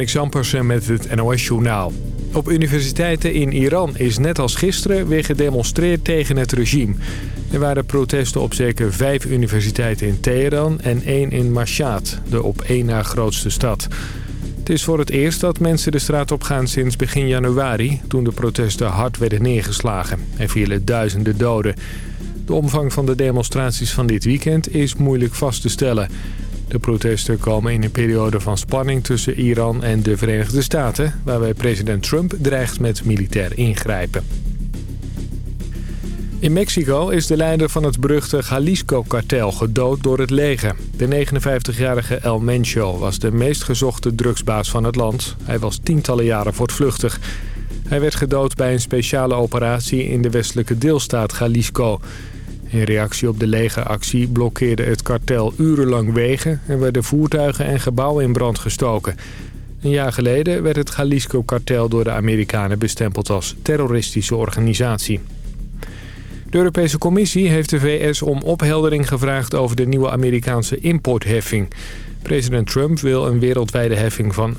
Nick met het NOS-journaal. Op universiteiten in Iran is net als gisteren weer gedemonstreerd tegen het regime. Er waren protesten op zeker vijf universiteiten in Teheran en één in Mashhad, de op één na grootste stad. Het is voor het eerst dat mensen de straat op gaan sinds begin januari... toen de protesten hard werden neergeslagen. Er vielen duizenden doden. De omvang van de demonstraties van dit weekend is moeilijk vast te stellen... De protesten komen in een periode van spanning tussen Iran en de Verenigde Staten... waarbij president Trump dreigt met militair ingrijpen. In Mexico is de leider van het beruchte Jalisco-kartel gedood door het leger. De 59-jarige El Mencho was de meest gezochte drugsbaas van het land. Hij was tientallen jaren voortvluchtig. Hij werd gedood bij een speciale operatie in de westelijke deelstaat Jalisco... In reactie op de legeractie blokkeerde het kartel urenlang wegen... en werden voertuigen en gebouwen in brand gestoken. Een jaar geleden werd het Jalisco-kartel door de Amerikanen bestempeld als terroristische organisatie. De Europese Commissie heeft de VS om opheldering gevraagd over de nieuwe Amerikaanse importheffing. President Trump wil een wereldwijde heffing van 15%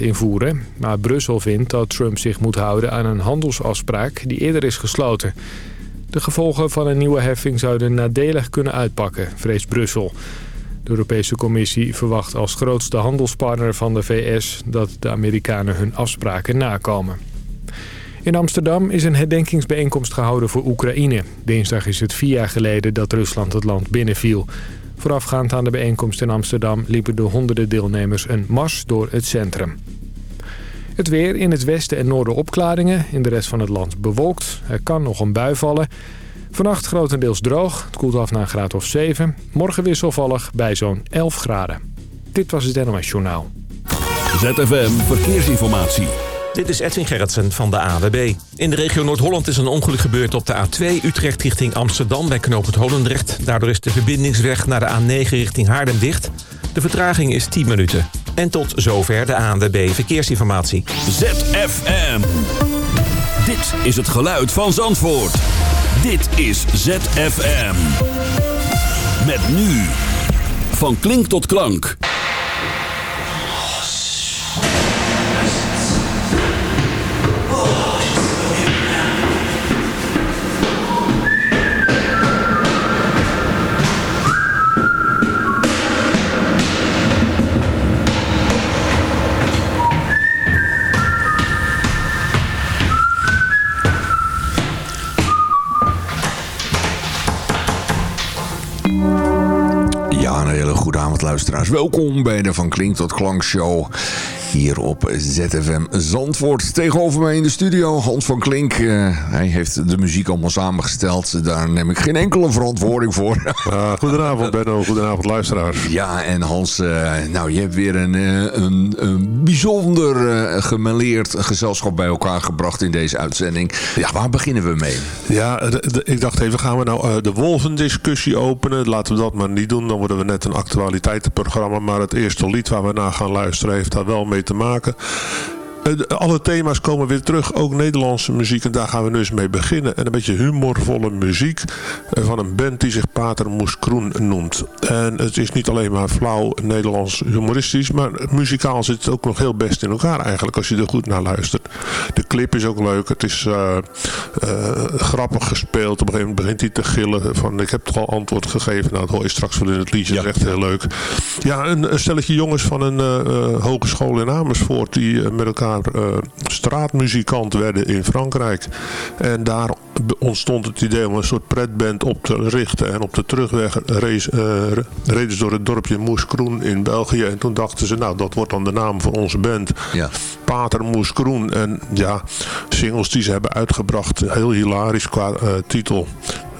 invoeren. Maar Brussel vindt dat Trump zich moet houden aan een handelsafspraak die eerder is gesloten. De gevolgen van een nieuwe heffing zouden nadelig kunnen uitpakken, vreest Brussel. De Europese Commissie verwacht als grootste handelspartner van de VS... dat de Amerikanen hun afspraken nakomen. In Amsterdam is een herdenkingsbijeenkomst gehouden voor Oekraïne. Dinsdag is het vier jaar geleden dat Rusland het land binnenviel. Voorafgaand aan de bijeenkomst in Amsterdam liepen de honderden deelnemers een mars door het centrum. Het weer in het westen en noorden opklaringen. In de rest van het land bewolkt. Er kan nog een bui vallen. Vannacht grotendeels droog. Het koelt af naar een graad of 7. Morgen wisselvallig bij zo'n 11 graden. Dit was het NOS Journaal. ZFM Verkeersinformatie. Dit is Edwin Gerritsen van de AWB. In de regio Noord-Holland is een ongeluk gebeurd op de A2 Utrecht richting Amsterdam bij knooppunt Holendrecht. Daardoor is de verbindingsweg naar de A9 richting Haarlem dicht. De vertraging is 10 minuten. En tot zover de ANWB Verkeersinformatie. ZFM. Dit is het geluid van Zandvoort. Dit is ZFM. Met nu. Van klink tot klank. Welkom bij de Van Klink tot Klank show hier op ZFM Zandvoort. Tegenover mij in de studio Hans van Klink. Uh, hij heeft de muziek allemaal samengesteld. Daar neem ik geen enkele verantwoording voor. Uh, goedenavond Benno, goedenavond luisteraars. Ja, en Hans, uh, nou je hebt weer een, een, een bijzonder gemeleerd gezelschap bij elkaar gebracht in deze uitzending. Ja, waar beginnen we mee? Ja, de, de, ik dacht even, gaan we nou de wolvendiscussie openen? Laten we dat maar niet doen. Dan worden we net een actualiteitenprogramma. Maar het eerste lied waar we naar gaan luisteren heeft daar wel mee te maken. Alle thema's komen weer terug, ook Nederlandse muziek. En daar gaan we nu eens mee beginnen. En een beetje humorvolle muziek van een band die zich Pater Moes Kroen noemt. En het is niet alleen maar flauw Nederlands humoristisch, maar muzikaal zit het ook nog heel best in elkaar eigenlijk, als je er goed naar luistert. De clip is ook leuk, het is uh, uh, grappig gespeeld. Op een gegeven moment begint hij te gillen van, ik heb toch al antwoord gegeven. Nou, dat hoor je straks wel in het liedje, ja. dat is echt heel leuk. Ja, een, een stelletje jongens van een uh, hogeschool in Amersfoort, die met elkaar uh, straatmuzikant werden in Frankrijk. En daar ontstond het idee om een soort pretband op te richten. En op de terugweg race, uh, reden ze door het dorpje Moeskroen in België. En toen dachten ze, nou dat wordt dan de naam voor onze band. Ja. Pater Moeskroen. En ja, singles die ze hebben uitgebracht, heel hilarisch qua uh, titel.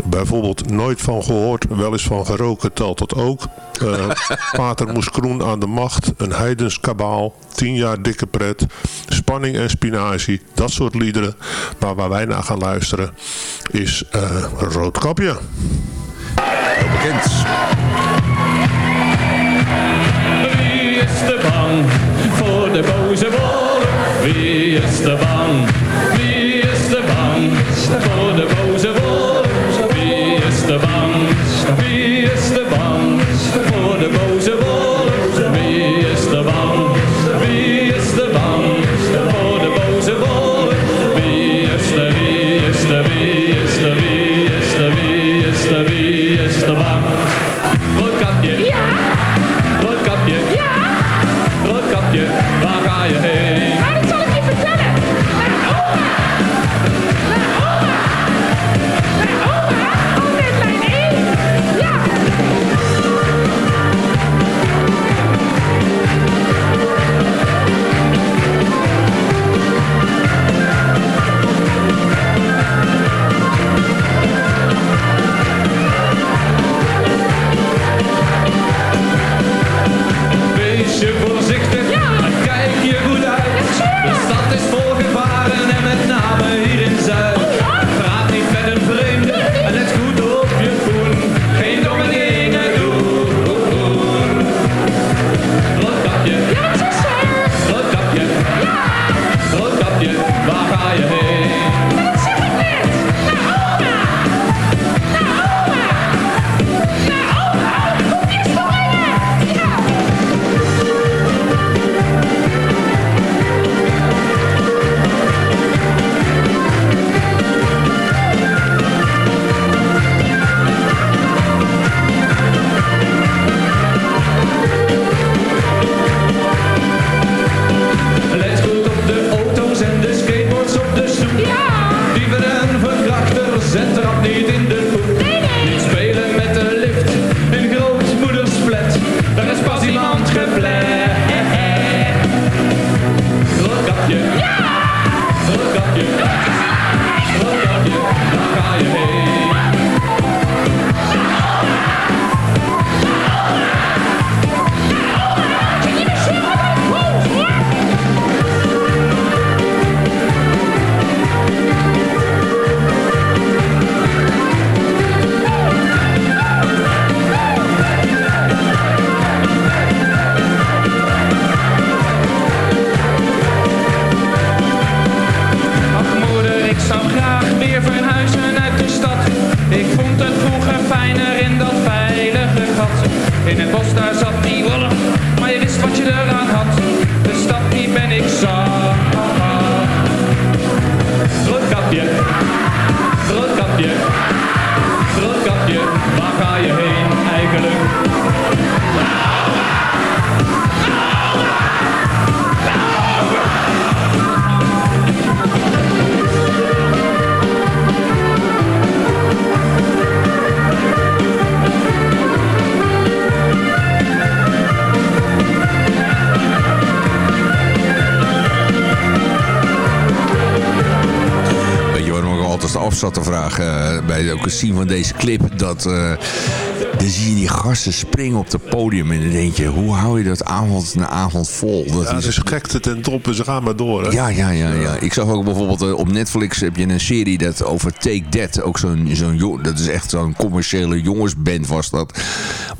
Bijvoorbeeld Nooit van gehoord, wel eens van geroken telt dat ook. Uh, Pater Moeskroen aan de macht, een heidens kabaal, tien jaar dikke pret, spanning en spinazie, dat soort liederen. Maar waar wij naar gaan luisteren is uh, Roodkapje. Heel bekend. Wie is de bang voor de boze wolf? Wie is de bang? Wie is de bang voor de boze makes all ook het zien van deze clip. Dat, eh, dan zie je die gasten springen op het podium. En dan denk je, hoe hou je dat avond na avond vol? Dat Ja, dus gekte ten top en ze gaan maar door. Hè? ja, ja, ja, ja. Ik zag ook bijvoorbeeld eh, op Netflix heb je een serie dat over Take That. Ook zo'n, zo'n, dat is echt zo'n commerciële jongensband was dat.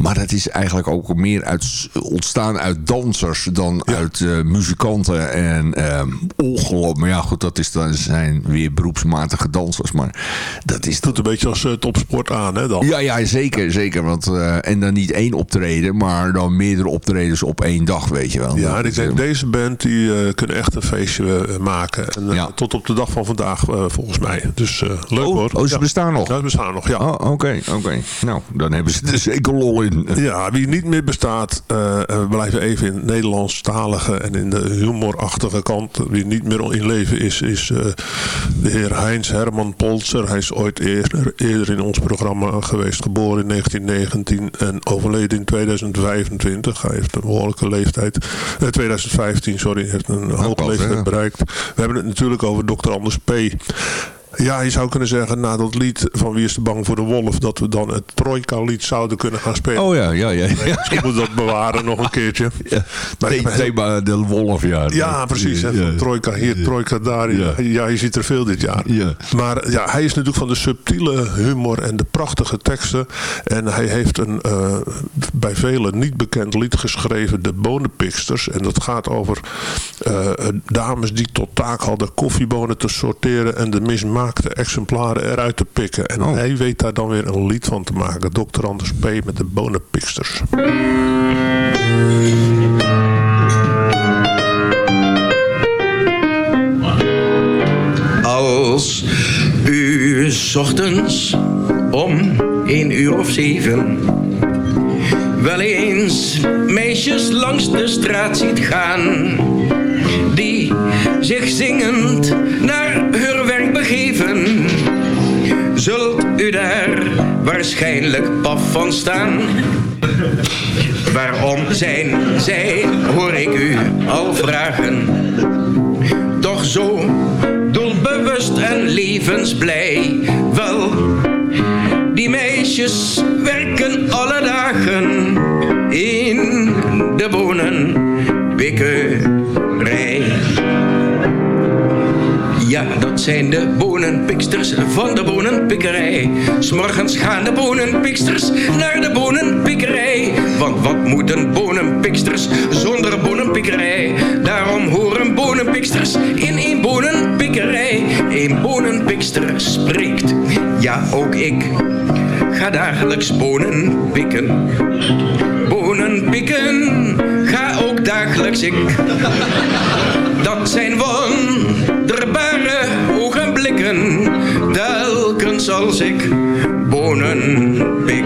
Maar dat is eigenlijk ook meer uit, ontstaan uit dansers dan uit eh, muzikanten. En ehm ongelooflijk. Maar ja, goed, dat is dan zijn weer beroepsmatige dansers. Maar dat is doet een beetje als eh, topsport aan, hè, dan. ja, ja, zeker. zeker want, eh, en dan niet één optreden, maar dan meerdere optredens op één dag, weet je wel. Ja, en ik denk deze band die kunnen echt een feestje maken. En, Ja. Tot op de dag van vandaag volgens mij. Dus leuk Oh, hoor. oh, ze Ja. bestaan nog? Ja, ze bestaan nog, ja. Oh, oké, oké. Nou, dan hebben ze er zeker lol in. Ja, wie niet meer bestaat, eh, eh, we blijven even in het Nederlandstalige en in de humorachtige kant. Wie niet meer in leven is, is eh, de heer Heinz Herman Polzer. Hij is ooit eerder, eerder in ons programma geweest, geboren in 1919 en overleden in 2025. Hij heeft een behoorlijke leeftijd, eh, 2015, sorry, heeft een hoge leeftijd ja. bereikt. We hebben het natuurlijk over Dr. Anders P. Ja, je zou kunnen zeggen, na dat lied van Wie is de bang voor de wolf, dat we dan het Trojka-lied zouden kunnen gaan spelen. Oh ja, ja, ja. ja. Misschien moet dat bewaren nog een keertje. ja. Maar Thema de wolf, ja. Ja, precies. Hè, Ja. van Trojka hier, Trojka daar. Ja. Ja. je ziet er veel dit jaar. Ja. Maar ja, hij is natuurlijk van de subtiele humor en de prachtige teksten. En hij heeft een eh, bij velen niet bekend lied geschreven, De Bonenpiksters. En dat gaat over eh, dames die tot taak hadden koffiebonen te sorteren en de mismaakte exemplaren eruit te pikken. En Oh. hij weet daar dan weer een lied van te maken. Dr. Anders P. met De Bonenpiksters. Als u 's ochtends om een uur of zeven wel eens meisjes langs de straat ziet gaan die zich zingend naar zult u daar waarschijnlijk paf van staan. Waarom zijn zij, hoor ik u al vragen, toch zo doelbewust en levensblij. Wel, die meisjes werken alle dagen in de bonenpikkerij. Ja, dat zijn de bonenpiksters van de bonenpikkerij. S'morgens gaan de bonenpiksters naar de bonenpikkerij. Want wat moeten bonenpiksters zonder bonenpikkerij? Daarom horen bonenpiksters in een bonenpikkerij. Een bonenpikster spreekt, ja ook ik. Ga dagelijks bonen pikken. Bonen pikken, ga ook dagelijks ik. Dat zijn wonderbare als ik bonen pik.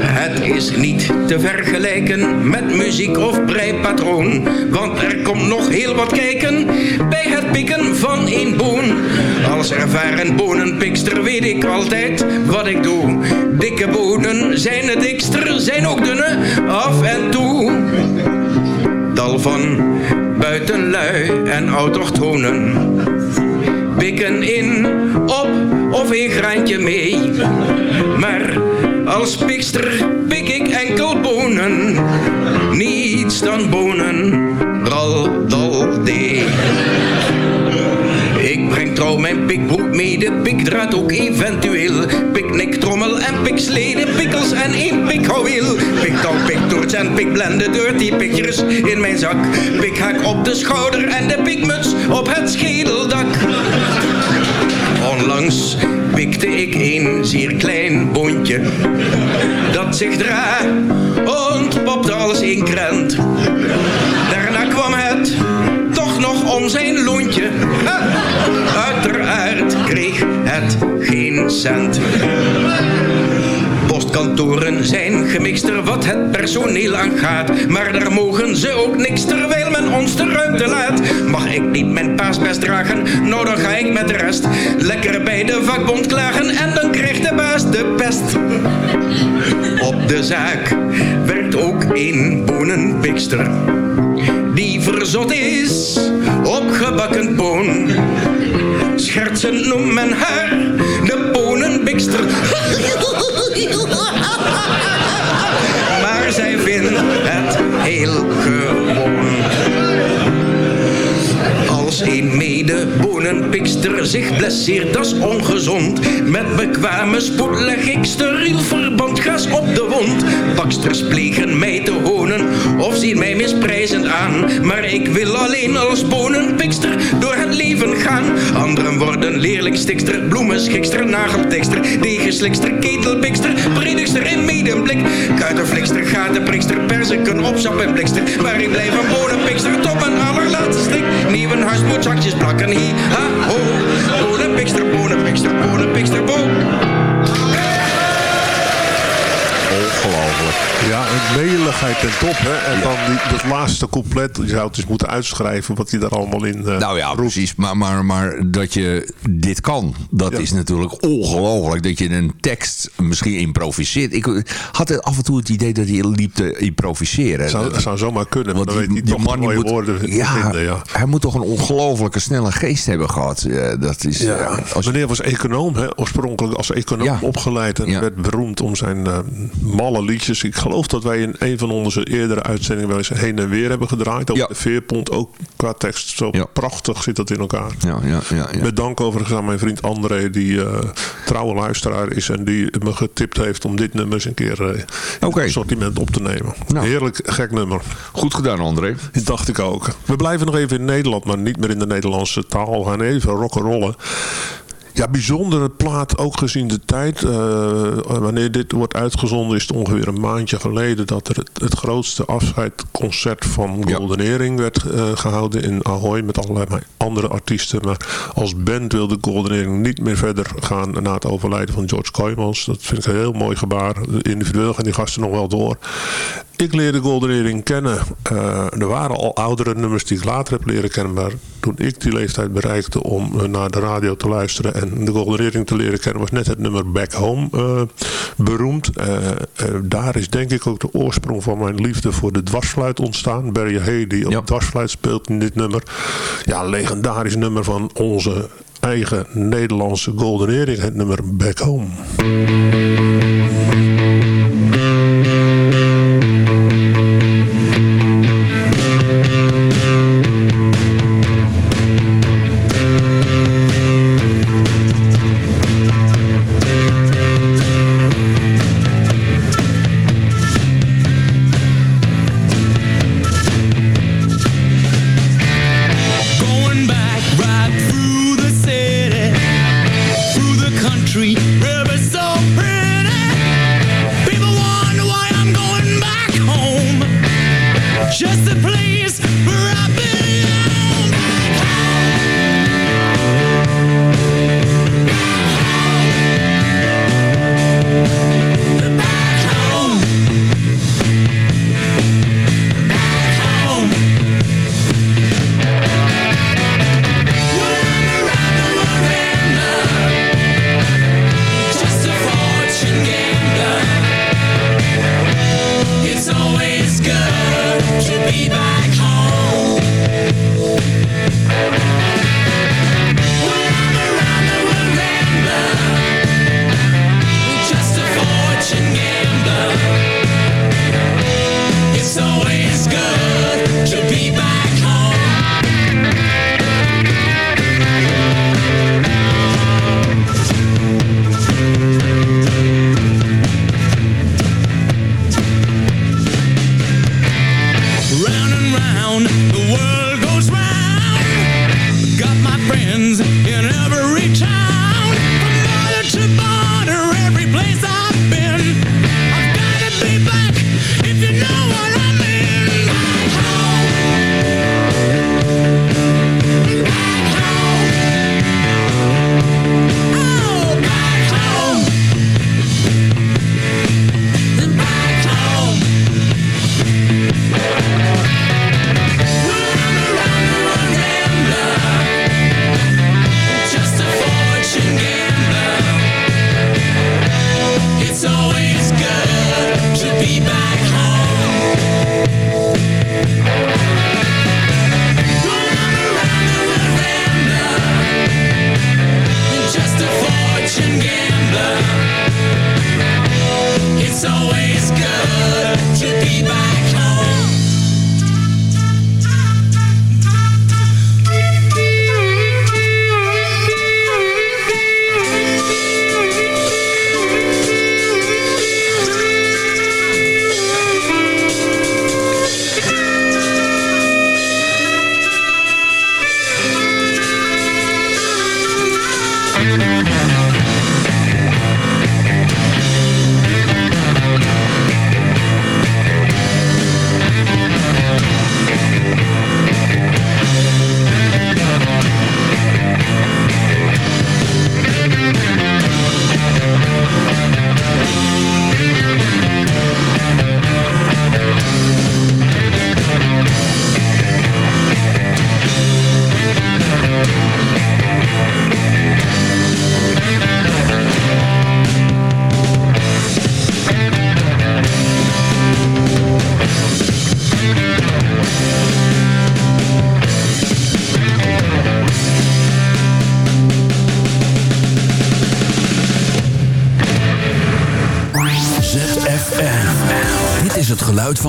Het is niet te vergelijken met muziek of breipatroon, want er komt nog heel wat kijken bij het pikken van een boon. Als ervaren bonenpikster weet ik altijd wat ik doe. Dikke bonen zijn het dikster, zijn ook dunne af en toe tal van buitenlui en autochtonen. Pikken in, op of een graantje mee. Maar als pikster pik ik enkel bonen. Niets dan bonen, dral, dal, dee. Ik breng trouw mijn pikbroek mee, de pikdraad ook eventueel. Piknik, trommel en piksleden, pikkels en één pikhouweel. Piktouw, piktoorts en pikblende, dirty pikjes in mijn zak. Pikhaak op de schouder en de pikmuts op het schedeldak. Onlangs pikte ik een zeer klein boontje dat zich dra ontpopte als een krent. Daarna kwam nog zijn lontje. Uiteraard kreeg het geen cent. Postkantoren zijn gemixter wat het personeel aangaat. Maar daar mogen ze ook niks terwijl men ons de ruimte laat. Mag ik niet mijn paasbest dragen? Nou dan ga ik met de rest lekker bij de vakbond klagen. En dan krijgt de baas de pest. Op de zaak werkt ook een bonenpikster. Verzot is op gebakken boon. schertsend noemt men haar de bonenbikster. maar zij vindt het heel een medebonenpikster zich blesseert, dat is ongezond. Met bekwame spoed leg ik steriel verband gas op de wond. Baksters plegen mij te honen of zien mij misprijzend aan. Maar ik wil alleen als bonenpikster door het leven gaan. Anderen worden leerlingstikster, bloemenschikster, nageltekster, degenslikster, ketelpikster, predigster en medemblik. Kuitenflikster, gatenprikster, perziken, opsap en blikster. Maar ik blijf een bonenpikster tot mijn allerlaatste stik. Nieuwe moet zakjes plakken, hi, ha, ho. Bonenpikster, bonenpikster, bonenpikster, bo. Ongelooflijk. Ja, een meligheid ten top. Hè? En dan die, dat laatste couplet. Je zou het eens moeten uitschrijven wat hij daar allemaal in uh, Nou ja, roept. precies. Maar, maar, maar dat je dit kan, dat Ja. is natuurlijk ongelooflijk. Dat je een tekst misschien improviseert. Ik had af en toe het idee dat hij liep te improviseren. Zou, dat zou zomaar kunnen, maar Want dan die, weet hij toch man die mooie moet, woorden ja, vinden. Ja. Hij moet toch een ongelofelijke snelle geest hebben gehad. Ja, dat is, Ja, als, meneer was econoom, hè, oorspronkelijk als econoom opgeleid en werd beroemd om zijn eh, malle liedjes. Ik geloof dat wij in een van onze eerdere uitzendingen wel eens heen en weer hebben gedraaid. Over Ja. de veerpont, ook qua tekst. Zo Ja. prachtig zit dat in elkaar. ja, ja, ja, ja. Met dank overigens aan mijn vriend André, die eh, trouwe luisteraar is en die me getipt heeft om dit nummer eens een keer eh, in het assortiment op te nemen. Nou. Heerlijk gek nummer. Goed gedaan, André. Dat dacht ik ook. We blijven nog even in Nederland, maar niet meer in de Nederlandse taal. We gaan even rock'n'rollen. Ja, bijzondere plaat, ook gezien de tijd. Eh, wanneer dit wordt uitgezonden is het ongeveer een maandje geleden... dat er het, het grootste afscheidconcert van. Golden Earring werd eh, gehouden in Ahoy... met allerlei andere artiesten. Maar als band wilde Golden Earring niet meer verder gaan... na het overlijden van George Kooijmans. Dat vind ik een heel mooi gebaar. Individueel gaan die gasten nog wel door. Ik leerde Golden Earring kennen. Eh, er waren al oudere nummers die ik later heb leren kennen. Maar toen ik die leeftijd bereikte om eh, naar de radio te luisteren en de Golden Earring te leren kennen, was net het nummer Back Home eh, beroemd. Daar is denk ik ook de oorsprong van mijn liefde voor de dwarsfluit ontstaan. Barry Hay die op Ja. dwarsfluit speelt in dit nummer. Ja, legendarisch nummer van onze eigen Nederlandse Golden Earring. Het nummer Back Home.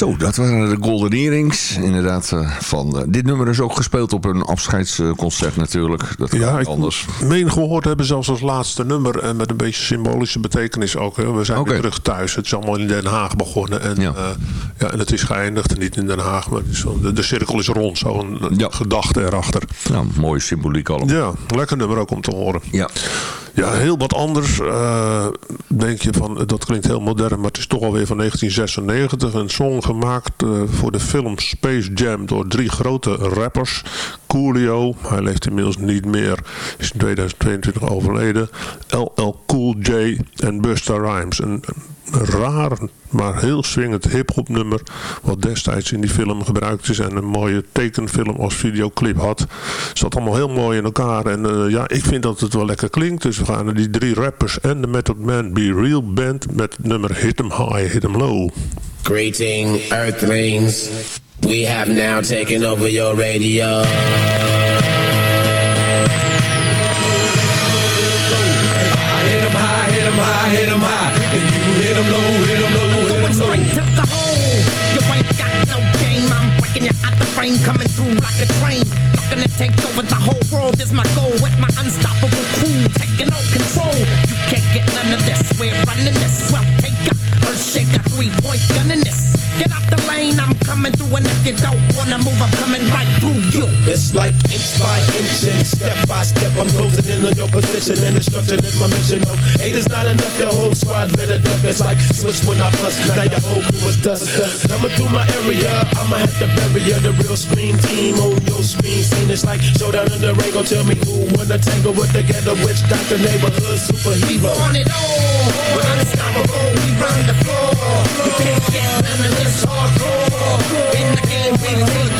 Zo, dat waren de Golden Earrings. Inderdaad, eh, van, eh, dit nummer is ook gespeeld op een afscheidsconcert natuurlijk. Dat Ja, ik anders. meen gehoord hebben zelfs als laatste nummer. En met een beetje symbolische betekenis ook. Hè. We zijn weer terug thuis. Het is allemaal in Den Haag begonnen. En, Ja. ja. ja, en het is geëindigd. Niet in Den Haag, maar zo- de, de cirkel is rond. Zo'n Ja. gedachte erachter. Nou, mooie symboliek allemaal. Ja, lekker nummer ook om te horen. Ja. Ja, heel wat anders. eh, denk je van, dat klinkt heel modern, maar het is toch alweer van 1996. Een song gemaakt eh, voor de film Space Jam door drie grote rappers. Coolio, hij leeft inmiddels niet meer, is in 2022 overleden. LL Cool J en Busta Rhymes. Een raar, maar heel swingend hip-hop nummer. Wat destijds in die film gebruikt is. En een mooie tekenfilm als videoclip had. Zat allemaal heel mooi in elkaar. En eh, ja, ik vind dat het wel lekker klinkt. Dus we gaan naar die drie rappers en de Method Man Be Real Band. Met het nummer Hit 'em High, Hit 'em Low. Greeting, Earthlings. We have now taken over your radio. On your position and destruction is my mission. No, eight is not enough, your whole squad lit it up. It's like switch when I bust, now your whole crew is dust. Coming through my area, I'ma have to bury ya. The real scream team on your screen scene. It's like showdown in the ring. Go tell me who wanna tangle with the ghetto witch doctor neighborhood superhero. On it all, we're unstoppable, we run the floor. You can't get this hardcore. In the game, we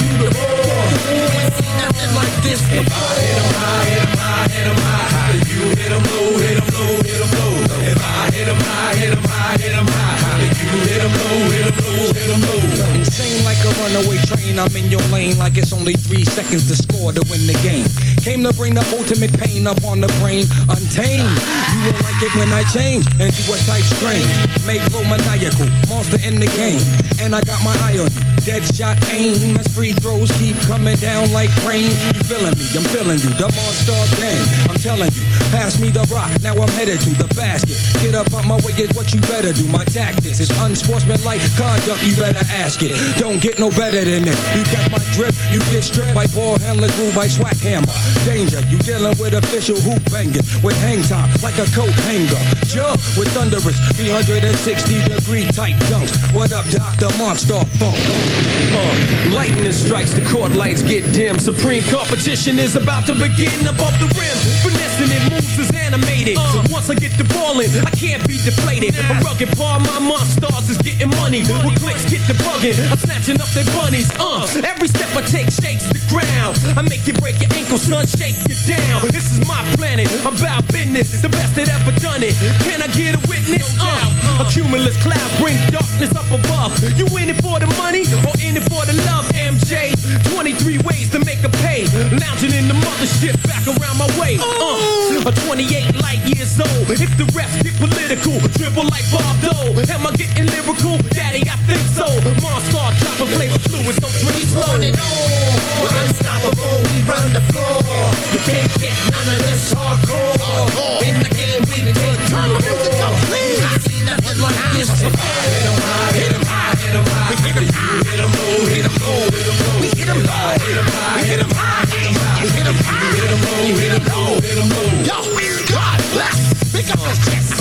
nothing like this before. Hit 'em high, hit 'em high, hit 'em high. If you hit 'em low, hit 'em low, hit 'em low. If I hit 'em high, hit 'em high, hit 'em high. If you hit low, hit low, hit low. Insane like a runaway train, I'm in your lane like it's only three seconds to score to win the game. Came to bring the ultimate pain up on the brain, untamed. You will like it when I change into a type strange. Make flow maniacal, monster in the game. And I got my eye on you, dead shot aim. As free throws keep coming down like rain. You feeling me, I'm feeling you, the monster gang. I'm telling you, pass me the rock, now I'm headed to the basket. Get up on my way is what you better do. My tactics is unsportsmanlike conduct, you better ask it. Don't get no better than this. You got my drip, you get stripped by ball handler, groove by swag hammer. Danger, you dealing with official hoop banging with hang time like a coat hanger. Jump with thunderous 360 degree tight dunks. What up, Dr. Monster Funk? Uh, lightning strikes, the court lights get dim. Supreme competition is about to begin above the rim. Finessing it moves is animated. So once I get the ball in, I can't be deflated. I'm rugged, bar my monsters is getting money. With clicks, get the bugging. I'm snatching up their bunnies. Uh, every step I take shakes the ground. I make you break your ankle, son, shake you down. This is my planet. I'm about business, the best that ever done it. Can I get a witness? Uh, a cumulus cloud bring darkness up above. You in it for the money or in it for the love? MJ, 23 ways to make a pay. Lounging in the mothership back around my way. Uh, a 28 light years old. If the refs get political, dribble like Bob Dole. Am I getting lyrical? Daddy, I think so. Monster, dropping flavor fluids, don't drink slow. On it all, we're unstoppable, we run the floor. You can't get none of this hardcore. In the game, we take turn the music up, please. I see nothing like this before. Hit 'em high, hit 'em high, hit 'em high. We hit 'em low, hit 'em low. We hit 'em high, hit 'em high, hit 'em high. We hit 'em high, hit 'em low, hit 'em low, hit 'em low. Yo, God bless. Pick up an example.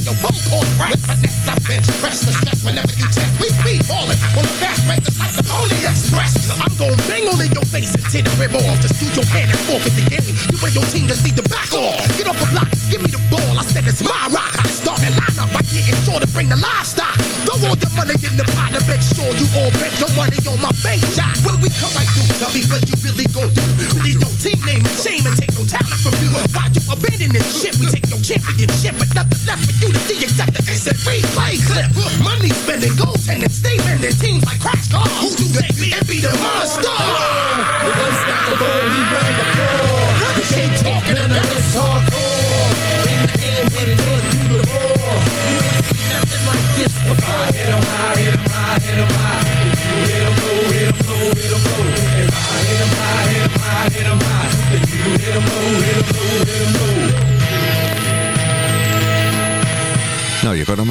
I get your phone call right. Finesse up bench, press the step whenever you test. We speed ballin' on the fast break, it's like the Pony Express. I'm gon' bang all in your face and tear the rib off. Just do your hand and forfeit the game. You and your team just need to back off. Get off the block, give me the ball. I said it's my rock. I start the lineup by getting sure to bring the livestock. Throw all the money in the pot to make sure you all bet your money on my bank shot. When we come right through, tell me what you really gon' do. Really no team name and shame and take no talent from you. Why you abandon this shit? We take your championship, but nothing left for you to see except the instant replay clip. Money spending, goaltending, stay bending teams like crash cars. Who do they be and be the monster? We're unstoppable, we run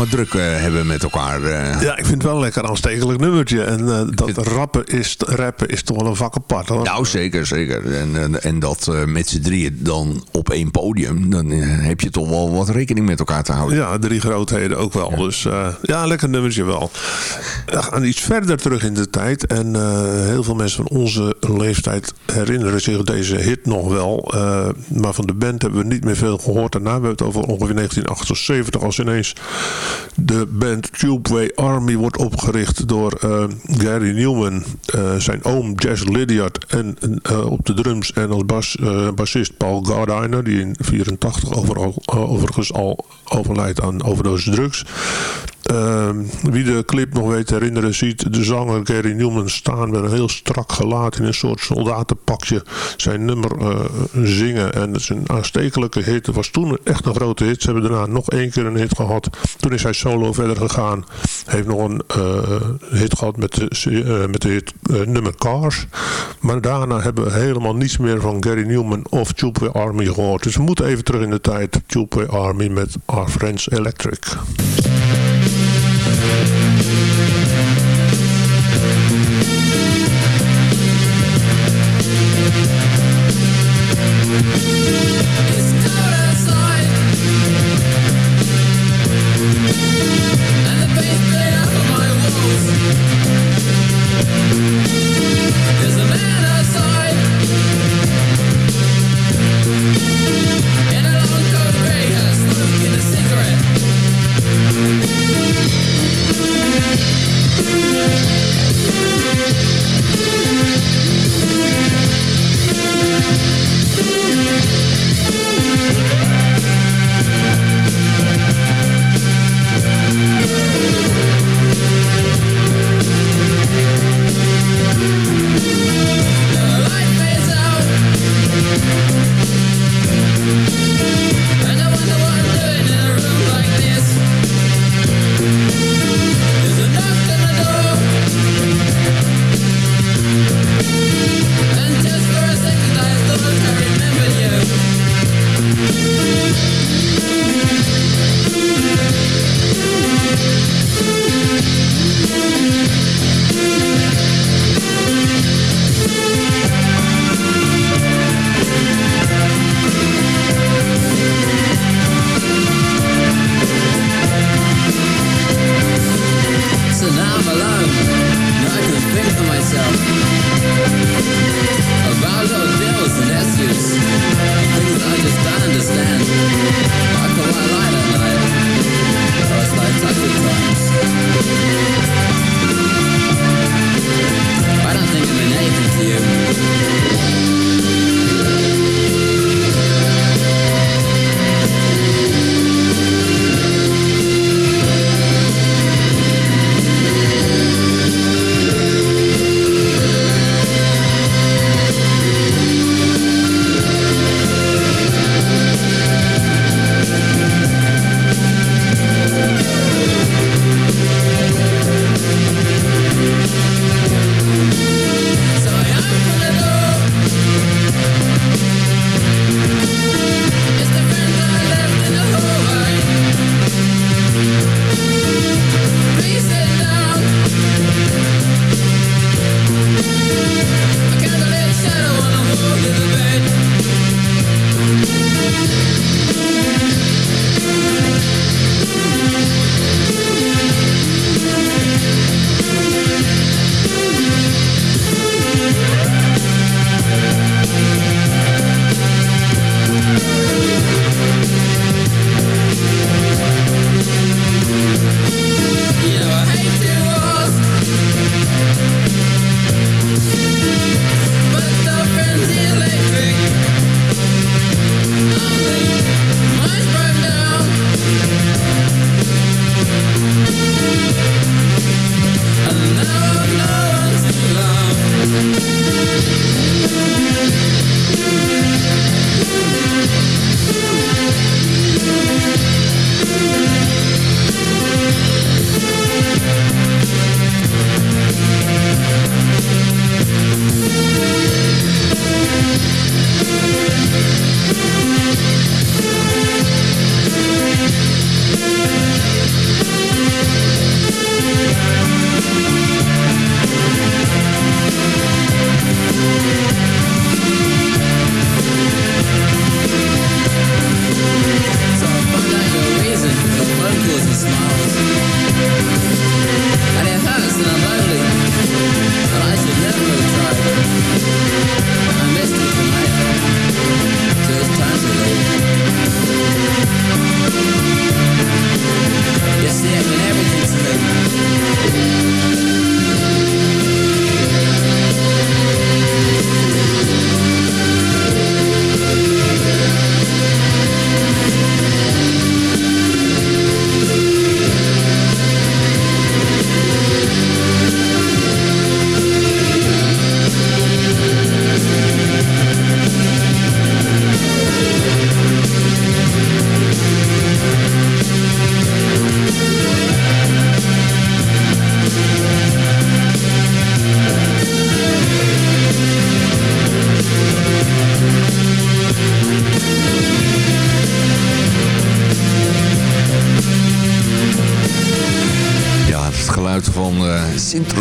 Druk eh, hebben met elkaar. eh. Ja, ik vind het wel een lekker aanstekelijk nummertje. En eh, dat rappen is, rappen is toch wel een vak apart. Hoor. Nou, zeker, zeker. En, en, en dat met z'n drieën dan op één podium, dan heb je toch wel wat rekening met elkaar te houden. Ja, drie grootheden ook wel. Dus eh, ja, lekker nummertje wel. We gaan iets verder terug in de tijd. En heel veel mensen van onze leeftijd herinneren zich deze hit nog wel. Maar van de band hebben we niet meer veel gehoord. Daarna hebben we het over ongeveer 1978 als ineens de band Tubeway Army wordt opgericht door eh, Gary Newman, eh, zijn oom Jazz Lydiard en eh, op de drums en als bas, bassist Paul Gardiner, die in 84 overal, eh, overigens al overlijdt aan overdose drugs. Ehm, wie de clip nog weet herinneren ziet de zanger Gary Newman staan met een heel strak gelaat in een soort soldatenpakje zijn nummer eh, zingen. En het is een aanstekelijke hit. Het was toen echt een grote hit. Ze hebben daarna nog één keer een hit gehad. Toen is hij solo verder gegaan. Heeft nog een eh, hit gehad met de, eh, met de hit nummer Cars. Maar daarna hebben we helemaal niets meer van Gary Newman of Tubeway Army gehoord. Dus we moeten even terug in de tijd. Tubeway Army met Our Friends Electric. Thank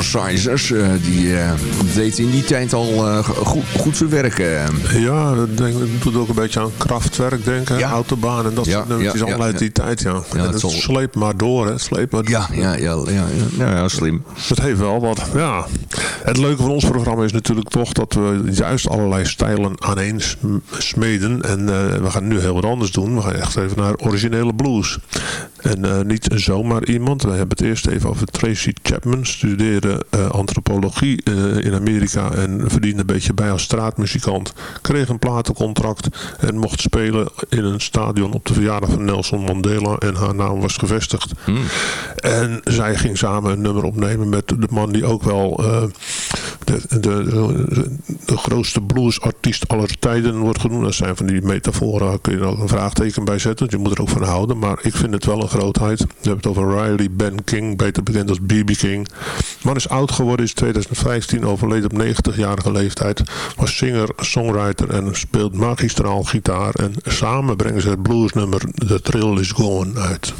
synthesizers. eh, die eh, deed in die tijd al eh, goed, goed zijn werk. Ja, dat, denk, dat doet ook een beetje aan krachtwerk denken. Autobaan en dat Ja, soort ja, is allemaal ja, uit die tijd, ja. Ja, en zal- sleept maar door, hè. Sleept maar Ja, ja, ja, ja, ja, ja, ja, slim. Het heeft wel wat, ja. Het leuke van ons programma is natuurlijk toch dat we juist allerlei stijlen aaneen sm- smeden. En we gaan nu heel wat anders doen. We gaan echt even naar originele blues. En niet zomaar iemand. We hebben het eerst even over Tracy Chapman. Studeerde eh, antropologie eh, in Amerika en verdiende een beetje bij als straatmuzikant. Kreeg een platencontract en mocht spelen in een stadion op de verjaardag van Nelson Mandela. En haar naam was gevestigd. En zij ging samen een nummer opnemen met de man die ook wel eh, de, de, de, de grootste bluesartiest aller tijden wordt genoemd. Dat zijn van die metaforen, daar kun je er ook een vraagteken bij zetten. want Je moet er ook van houden. Maar ik vind het wel een grootheid. We hebben het over Riley Ben King, beter bekend als B.B. King. Man is oud geworden, is 2015 overleden op 90-jarige leeftijd. Was singer, songwriter en speelt magistraal gitaar. En samen brengen ze het bluesnummer The Thrill Is Gone uit.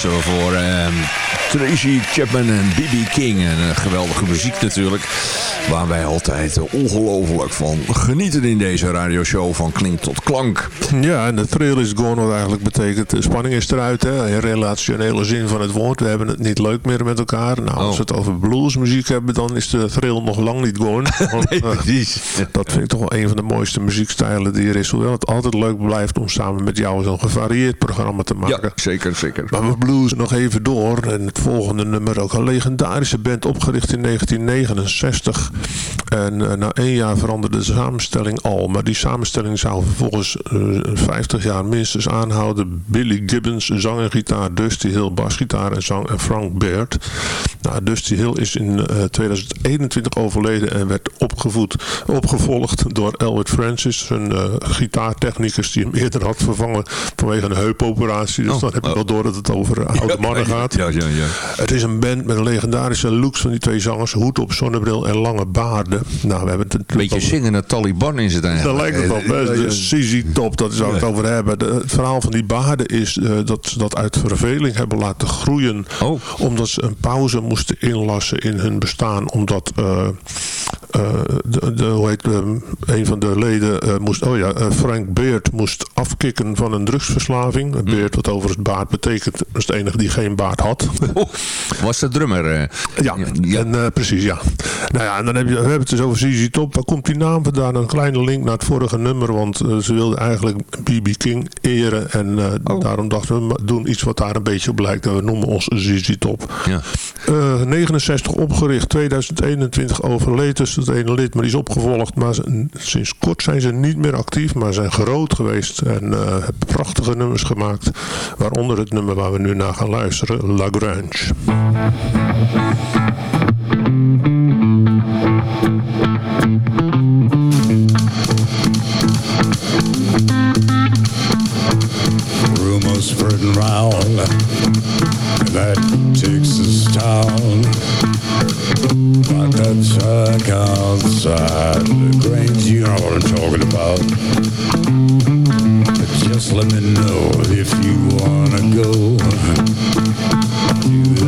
Voor ehm, Tracy Chapman en B.B. King. En eh, geweldige muziek natuurlijk. Waar wij altijd eh, ongelooflijk van genieten in deze radioshow van klink tot klank. Ja, en de thrill is gone, wat eigenlijk betekent, de spanning is eruit. Hè? In relationele zin van het woord. We hebben het niet leuk meer met elkaar. Nou, als Oh. we het over bluesmuziek hebben, dan is de thrill nog lang niet gone. Want, Nee, eh, precies. dat vind ik toch wel een van de mooiste muziekstijlen die er is. Hoewel het altijd leuk blijft om samen met jou zo'n gevarieerd programma te maken. Ja, zeker, zeker. Maar we blues nog even door. En het volgende nummer ook een legendarische band opgericht in 1969. En eh, na één jaar veranderde de samenstelling al. Maar die samenstelling zou vervolgens eh, 50 jaar minstens aanhouden. Billy Gibbons, zang en gitaar. Dusty Hill, basgitaar en zang. En Frank Baird. Nou, Dusty Hill is in eh, 2021 overleden en werd opgevoed, opgevolgd door Elwood Francis. Een eh, gitaartechnicus die hem eerder had vervangen vanwege een heupoperatie. Dus Oh, dan heb je oh. wel door dat het over oude mannen gaat. Ja, ja, ja. Het is een band met een legendarische looks van die twee zangers. Hoed op, zonnebril en lange baarden. Nou, we hebben het natuurlijk Beetje zingende Taliban is het daar eigenlijk. lijkt het op. De CZ Top, dat waar we het over hebben. De- het verhaal van die baarden is eh, dat ze dat uit verveling hebben laten groeien. Oh. Omdat ze een pauze moesten inlassen in hun bestaan. Omdat eh, eh, de, de, hoe heet, eh, een van de leden moest, oh ja, Frank Beard moest afkicken van een drugsverslaving. Een Beard, wat overigens baard betekent, is de enige die geen baard had. Was de drummer. eh, Ja, ja. En, eh, precies, ja. Nou ja, en dan heb je, we hebben het dus over ZZ Top. Waar komt die naam vandaan? Een kleine link naar het vorige nummer, want eh, ze wilden eigenlijk B.B. King eren. En Oh. daarom dachten we, doen iets wat daar een beetje op lijkt. En we noemen ons ZZ Top. Ja. Eh, 69 opgericht, 2021 overleed dus het ene lid, maar die is opgevolgd. Maar sinds kort zijn ze niet meer actief, maar zijn groot geweest. En hebben prachtige nummers gemaakt. Waaronder het nummer waar we nu naar gaan luisteren, La Grange. Rumors spreading round that Texas town. About that truck uh, outside the Grange, you know what I'm talking about. But just let me know if you wanna go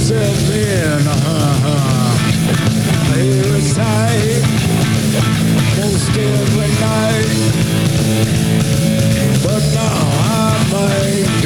yourself in. Uh-huh. Most every night, but now I might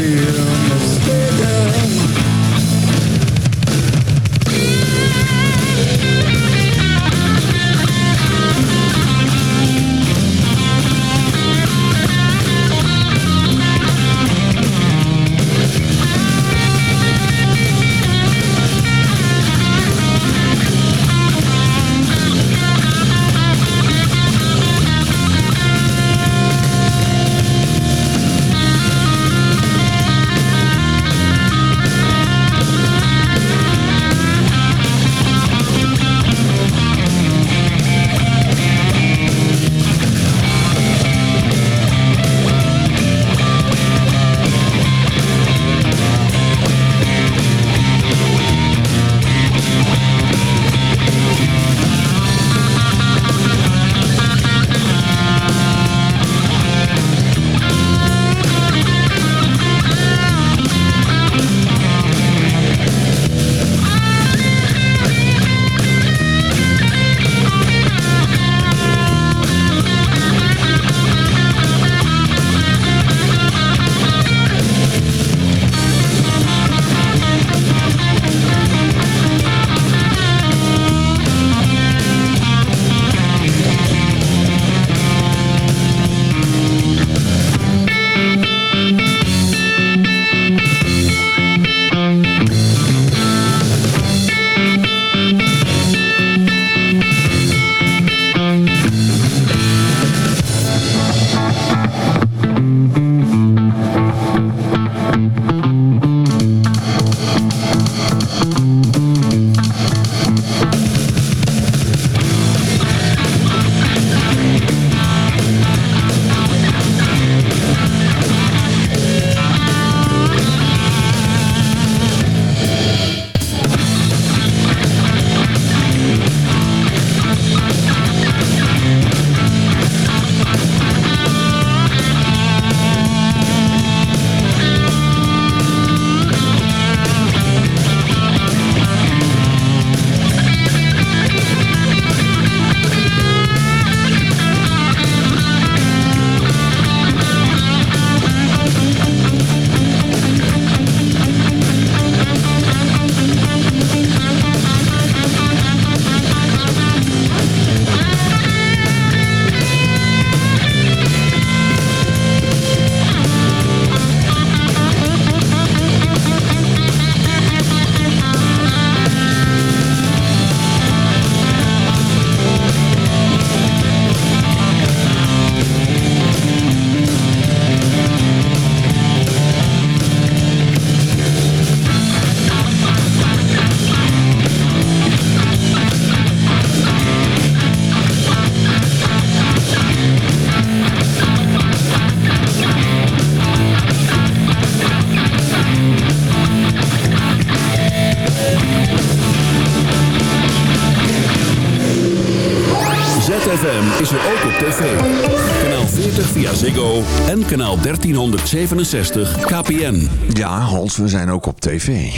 1367 KPN. Ja, Hans, we zijn ook op tv.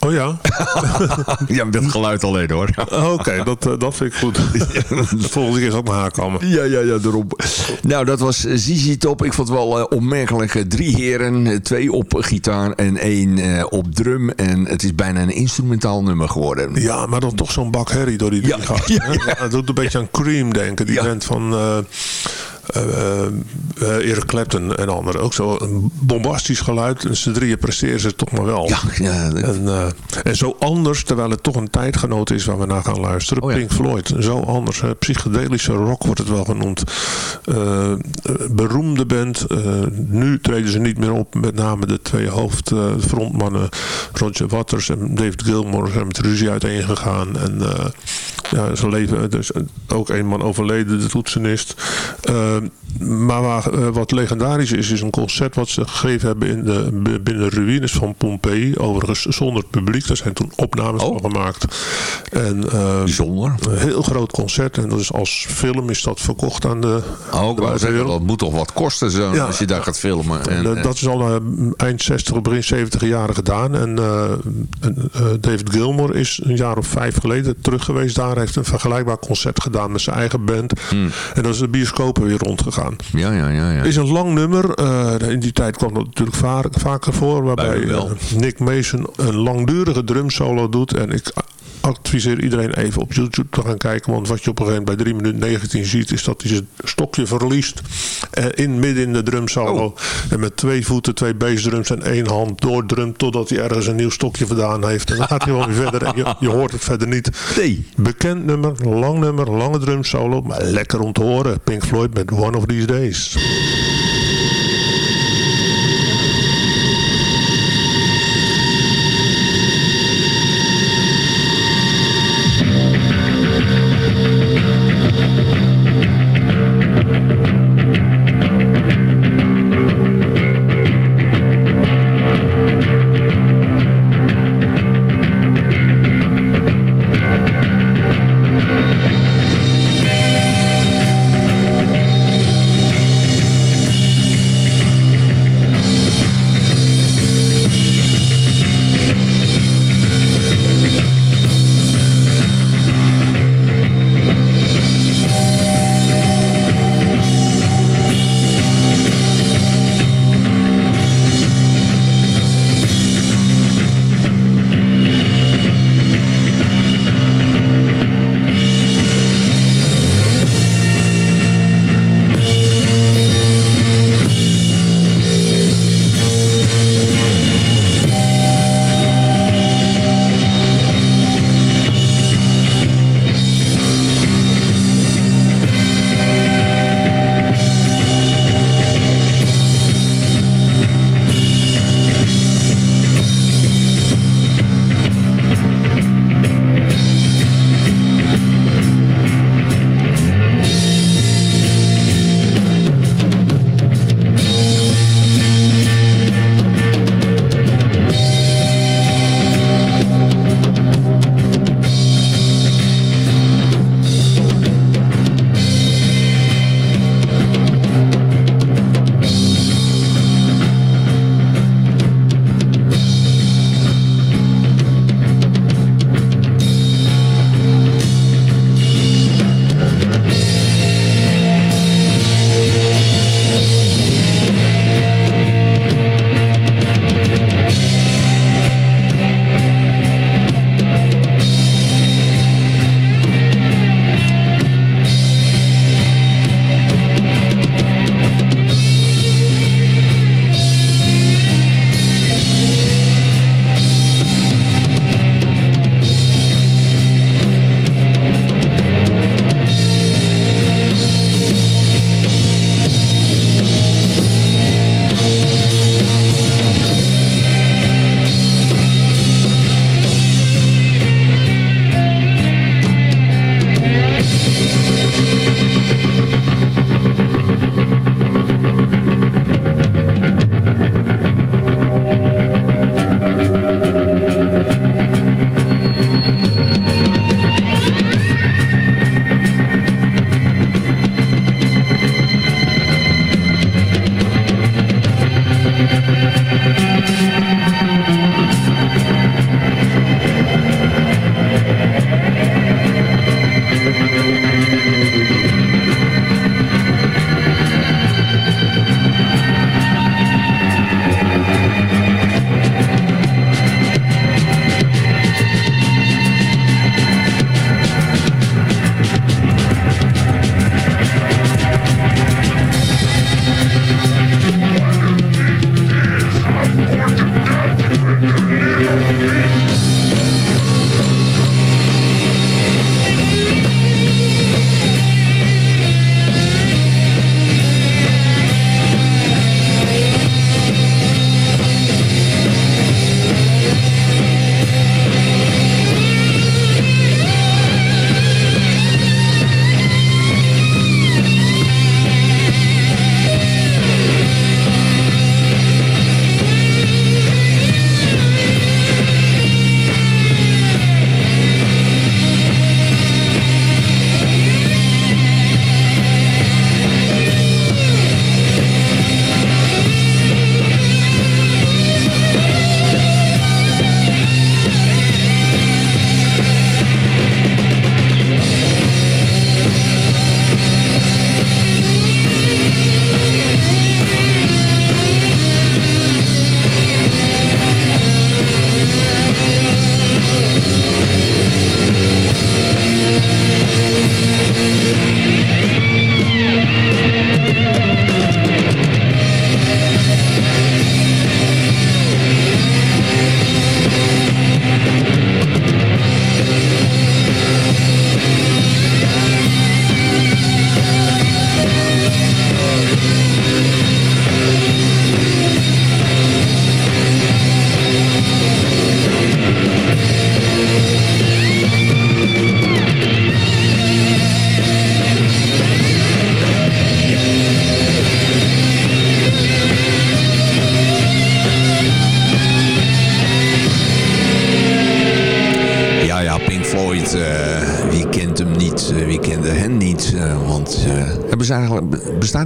Oh ja? ja, dat geluid alleen hoor. Oké, dat, eh, dat vind ik goed. De volgende keer zal ik mijn haar komen. Ja, ja, ja, daarom. Nou, dat was Zizi Top. Ik vond het wel eh, opmerkelijk. Eh, Drie heren, twee op gitaar en één op drum. En het is bijna een instrumentaal nummer geworden. Ja, maar dan toch zo'n bak herrie door die drie gasten. ja, Het doet een beetje aan Cream denken. Die band van Eric Clapton en anderen. Ook zo een bombastisch geluid. En z'n drieën presteren ze toch maar wel. Ja, ja. En, eh, en zo anders, terwijl het toch een tijdgenoot is waar we naar gaan luisteren. Oh ja. Pink Floyd. Zo anders. eh, psychedelische rock wordt het wel genoemd. Eh, eh, beroemde band. Eh, nu treden ze niet meer op. Met name de twee hoofdfrontmannen. Roger Waters en David Gilmour zijn met ruzie uiteengegaan. En eh, ja, ze leven dus ook een man overleden, de toetsenist. Eh, maar waar, eh, wat legendarisch is, is een concert wat ze gegeven hebben in de, binnen de ruïnes van Pompeii. Overigens zonder publiek. Daar zijn toen opnames van gemaakt. En, eh, Bijzonder. Een heel groot concert. En dat is als film is dat verkocht aan de, Oh, wou zeggen, buitenwereld. dat moet toch wat kosten zo, Ja. als je daar gaat filmen. En, En, eh, eh, dat is al eh, eind 60, begin 70 jaren gedaan. En eh, eh, David Gilmour is een jaar of vijf geleden terug geweest daar. Hij heeft een vergelijkbaar concert gedaan met zijn eigen band. En dan is de bioscopen weer rondgegaan. Ja, ja, ja. ja. is een lang nummer. eh, in die tijd kwam dat natuurlijk va- vaker voor. Waarbij eh, Nick Mason een langdurige drumsolo doet. En ik adviseer iedereen even op YouTube te gaan kijken. Want wat je op een gegeven moment bij 3 minuten 19 ziet... is dat hij zijn stokje verliest. eh, in, midden in de drumsolo. Oh. En met twee voeten, twee bassdrums en één hand doordrumt... totdat hij ergens een nieuw stokje vandaan heeft. En dan gaat hij wel weer verder. En je, je hoort het verder niet. Nee. Bekend nummer, lang nummer, lange drumsolo. Maar lekker om te horen. Pink Floyd met One of These Days.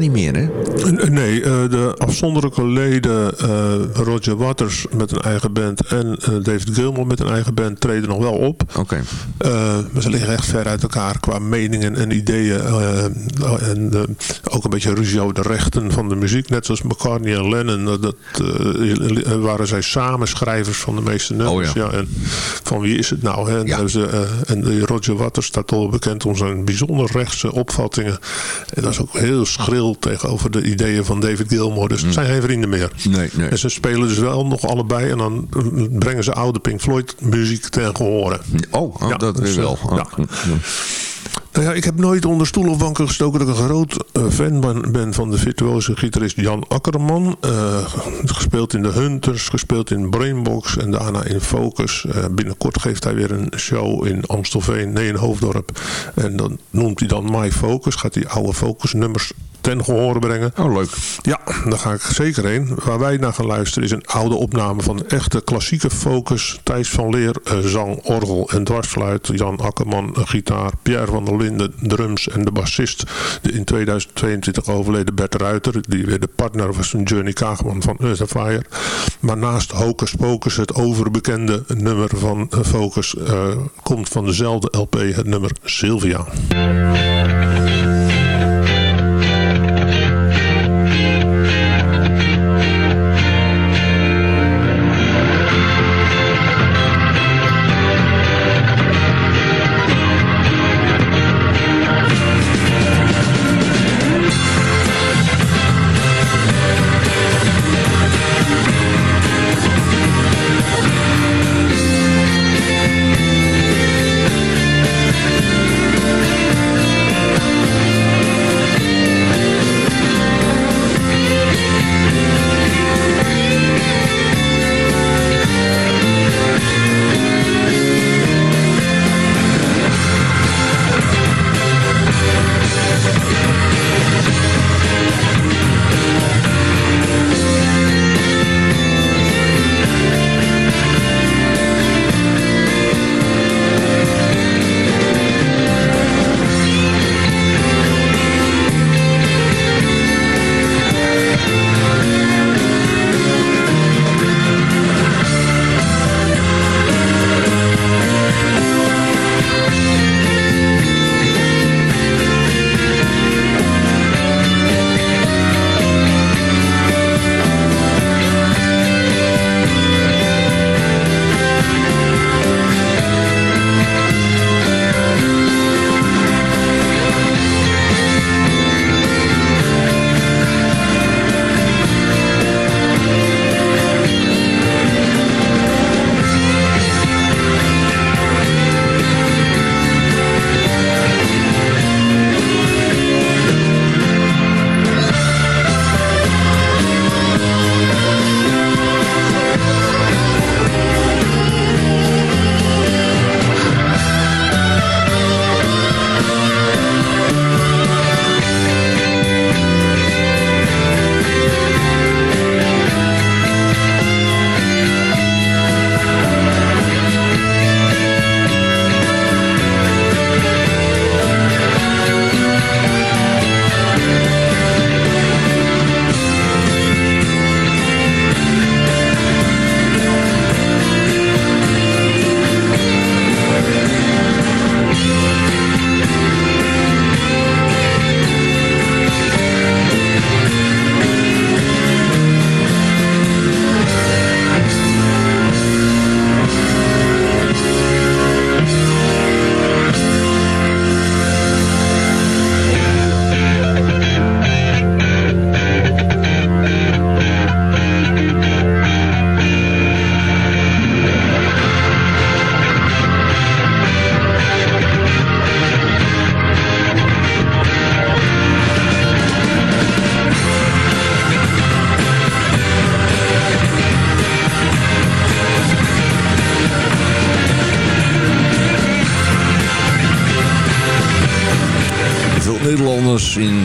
Niet meer, hè? Nee, eh, de afzonderlijke leden Roger Waters met een eigen band en eh, David Gilmour met een eigen band treden nog wel op. Oké. Eh, maar ze liggen echt ver uit elkaar qua meningen en ideeën. eh, en ook een beetje ruzie over de rechten van de muziek. Net zoals McCartney en Lennon. Dat, waren zij samen schrijvers van de meeste nummers. Oh ja. en van wie is het nou? Hè? En, hebben ze, en Roger Waters staat al bekend om zijn bijzonder rechtse opvattingen. En dat is ook heel schril tegenover de ideeën van David Gilmour. Dus het zijn geen vrienden meer. Nee, nee. En ze spelen dus wel nog allebei. En dan brengen ze oude Pink Floyd muziek ten gehore. Oh, oh, Ja, dat weer wel. Oh. ja. Nou ja, ik heb nooit onder stoel of banken gestoken dat ik een groot eh, fan ben, ben van de virtuoze gitarist Jan Akkerman. Eh, gespeeld in de Hunters, gespeeld in Brainbox en daarna in Focus. Eh, binnenkort geeft hij weer een show in Amstelveen, nee in Hoofddorp. En dan noemt hij dan My Focus, gaat hij oude Focus nummers ten gehore brengen. Oh, leuk. Ja, daar ga ik zeker heen. Waar wij naar gaan luisteren is een oude opname van de echte klassieke focus. Thijs van Leer, eh, zang, orgel en dwarsfluit. Jan Akkerman, eh, gitaar. Pierre van der Linden, drums. En de bassist, de in 2022 overleden Bert Ruiter. Die weer de partner was van Journey Kaagman van Earth Fire. Maar naast Hocus Pocus, het overbekende nummer van eh, Focus, komt van dezelfde LP het nummer. Sylvia,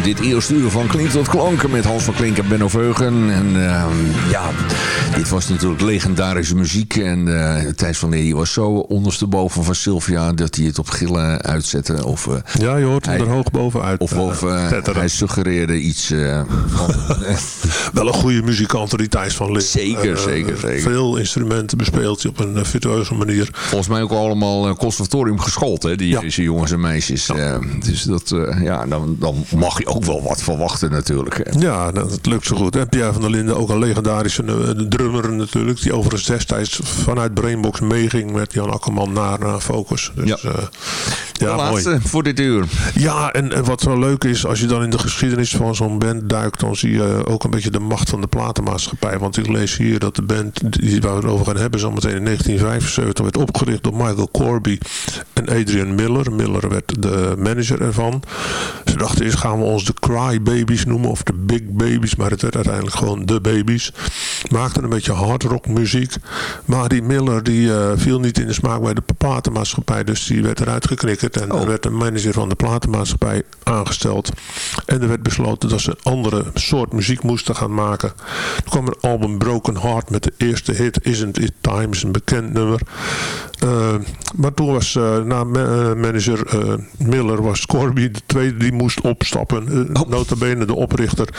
dit eerste uur van Klink tot Klanken met Hans van Klink en Benno Veugen. En ehm, ja, dit was natuurlijk legendarische muziek. En uh, Thijs van Leer was zo ondersteboven van Sylvia dat hij het op gillen uitzette. Of, uh, Ja, je hoort hem hij- er hoog bovenuit. Of, of eh, tetteren. hij suggereerde iets eh, van... Wel een goede muzikant, die Thijs van Leer. Zeker, Eh, zeker, zeker. Veel instrumenten bespeelt hij op een eh, virtueuze manier. Volgens mij ook allemaal eh, conservatorium geschoold, hè, die, jongens en meisjes. Eh, dus dat, eh, ja, dan, dan mag je ook wel wat verwachten natuurlijk. Ja, nou, dat lukt zo goed. En Pierre van der Linden, ook een legendarische eh, drummer natuurlijk. Die overigens destijds vanuit Brainbox meeging met Jan Akkerman naar, naar Focus. Dus, ja, de ja mooi. laatste voor dit uur. Ja, en, en wat zo leuk is, als je dan in de geschiedenis van zo'n band duikt, dan zie je ook een beetje de macht van de platenmaatschappij. Want ik lees hier dat de band die waar we het over gaan hebben, zometeen in 1975 werd opgericht door Michael Corby en Adrian Miller. Miller werd de manager ervan. Ze dachten eerst gaan we ons de Cry Babies noemen of de Big Babies, maar het werd uiteindelijk gewoon de Babies. Maakten een beetje hard rock muziek. Maar die Miller die eh, viel niet in de smaak bij de platenmaatschappij, dus die werd eruit geknikkerd en er werd een manager van de platenmaatschappij aangesteld. En er werd besloten dat ze een andere soort muziek moesten gaan maken. Toen kwam een album Broken Heart met de eerste hit Isn't It Time, is een bekend nummer. Eh, maar toen was eh, na eh, manager Miller was Corby de tweede die moest opstappen. Uh, Notabene de oprichter.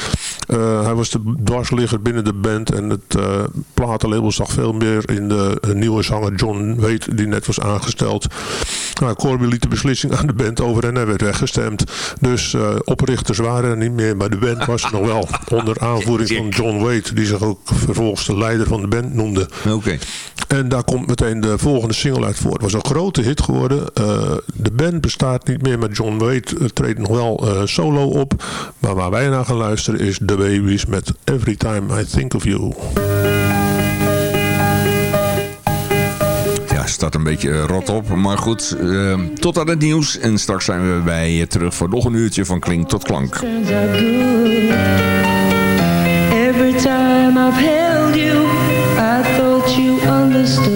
Eh, hij was de dwarsligger binnen de band en het eh platenlabel zag veel meer in de eh, nieuwe zanger John Wade die net was aangesteld. Nou, Corby liet de beslissing aan de band over en hij werd weggestemd. Dus oprichters waren er niet meer, maar de band was er nog wel. Onder aanvoering van John Wade, die zich ook vervolgens de leider van de band noemde. Oké. En daar komt meteen de volgende single uit voort. Het was een grote hit geworden. De band bestaat niet meer, maar John Wade treedt nog wel solo op. Maar waar wij naar gaan luisteren is The Babies met Every Time I Think of You. Ja, staat een beetje eh, rot op. Maar goed, eh, tot aan het nieuws. En straks zijn we bij je terug voor nog een uurtje van Klink tot Klank. Every time I've held you, I thought you understood.